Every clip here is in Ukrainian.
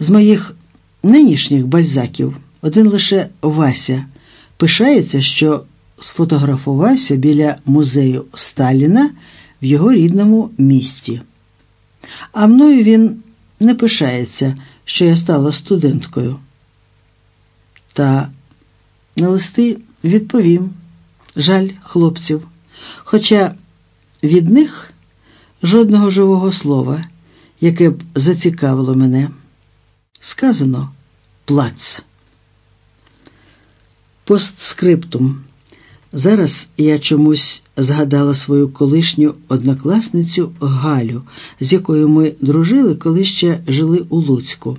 З моїх нинішніх бальзаків один лише Вася пишається, що сфотографувався біля музею Сталіна в його рідному місті. А мною він не пишається, що я стала студенткою. Та на листи відповім жаль хлопців, хоча від них жодного живого слова, яке б зацікавило мене. Сказано плац. Постскриптум. Зараз я чомусь згадала свою колишню однокласницю Галю, з якою ми дружили, коли ще жили у Луцьку.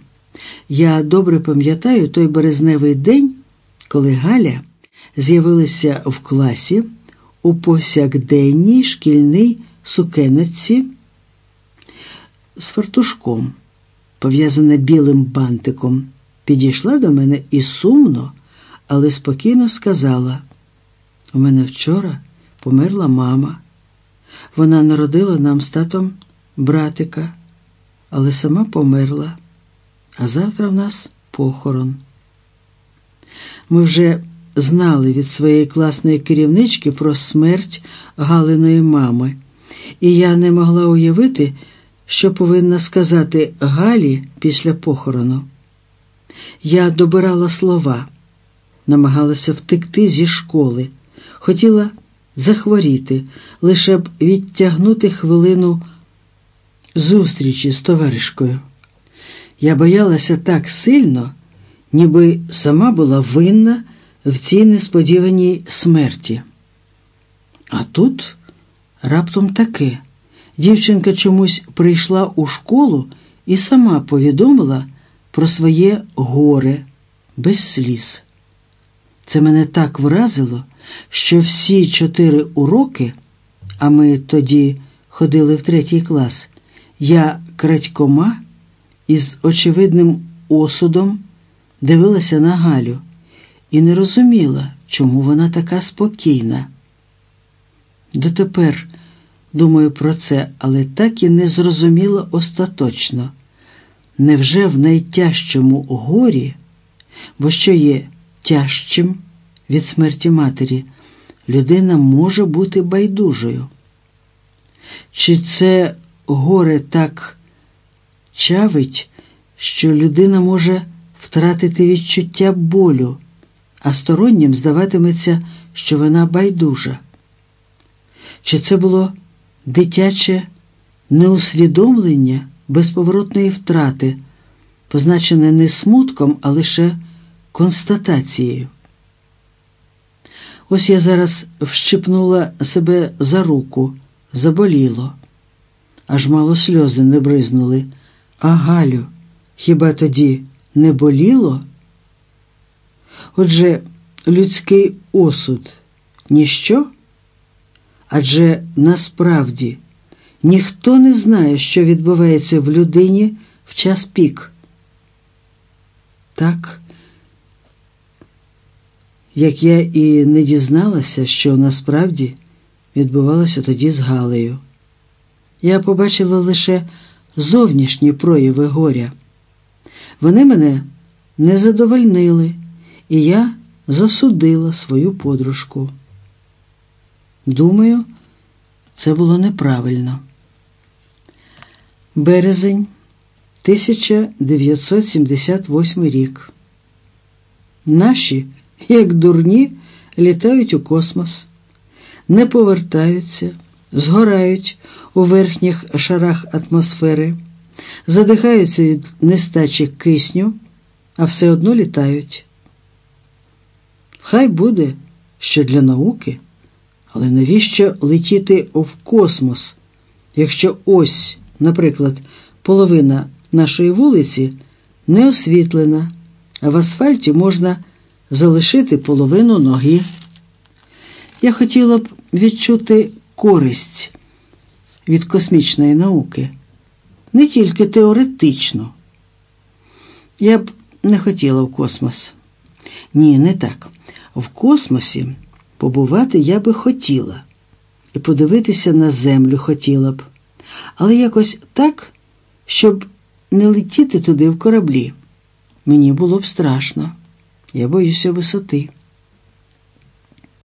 Я добре пам'ятаю той березневий день, коли Галя з'явилася в класі у повсякденній шкільній сукеночці з фартушком, пов'язана білим бантиком, підійшла до мене і сумно, але спокійно сказала: У мене вчора померла мама. Вона народила нам з татом братика, але сама померла, а завтра в нас похорон. Ми вже знали від своєї класної керівнички про смерть Галиної мами, і я не могла уявити, що повинна сказати Галі після похорону. Я добирала слова, намагалася втекти зі школи, хотіла захворіти, лише б відтягнути хвилину зустрічі з товаришкою. Я боялася так сильно, ніби сама була винна в цій несподіваній смерті. А тут раптом таке. Дівчинка чомусь прийшла у школу і сама повідомила про своє горе без сліз. Це мене так вразило, що всі чотири уроки, а ми тоді ходили в третій клас, я крадькома із очевидним осудом дивилася на Галю і не розуміла, чому вона така спокійна. Дотепер думаю про це, але так і не зрозуміла остаточно. Невже в найтяжчому горі, бо що є тяжчим від смерті матері, людина може бути байдужою? Чи це горе так чавить, що людина може втратити відчуття болю, а стороннім здаватиметься, що вона байдужа? Чи це було дитяче неусвідомлення безповоротної втрати, позначене не смутком, а лише констатацією? Ось я зараз вщипнула себе за руку, заболіло, аж мало сльози не бризнули. А Галю, хіба тоді не боліло? Отже, людський осуд ніщо? Адже насправді ніхто не знає, що відбувається в людині в час пік. Так, як я і не дізналася, що насправді відбувалося тоді з Галею. Я побачила лише зовнішні прояви горя. Вони мене не задовольнили, і я засудила свою подружку. Думаю, це було неправильно. Березень 1978 рік. Наші, як дурні, літають у космос, не повертаються, згорають у верхніх шарах атмосфери, задихаються від нестачі кисню, а все одно літають. Хай буде, що для науки. Але навіщо летіти в космос, якщо ось, наприклад, половина нашої вулиці не освітлена, а в асфальті можна залишити половину ноги? Я хотіла б відчути користь від космічної науки, не тільки теоретично. Я б не хотіла в космос. Ні, не так. В космосі. Побувати я би хотіла, і подивитися на землю хотіла б, але якось так, щоб не летіти туди в кораблі. Мені було б страшно. Я боюся висоти.